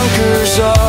conquers all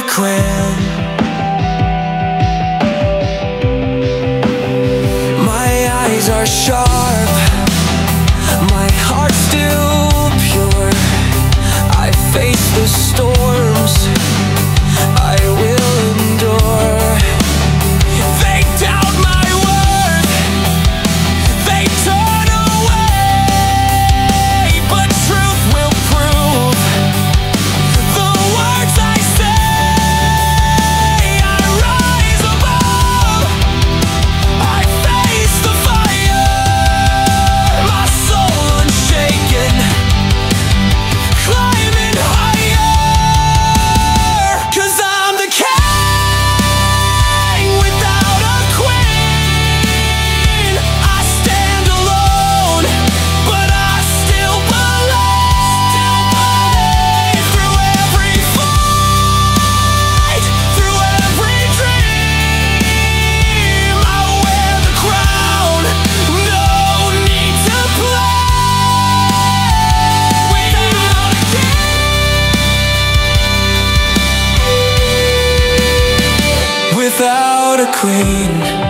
could quit. queen.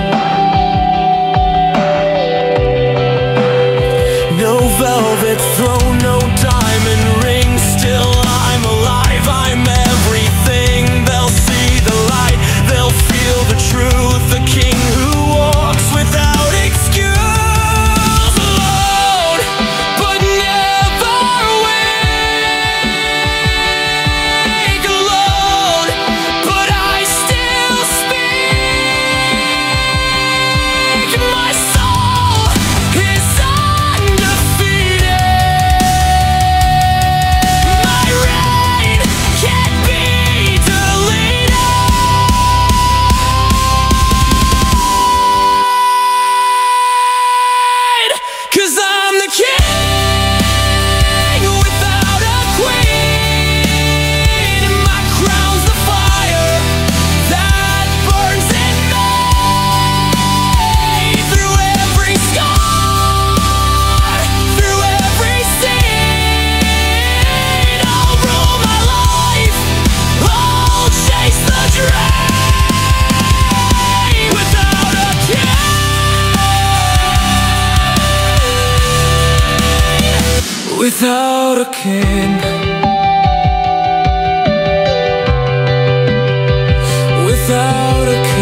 without a king. Without a king.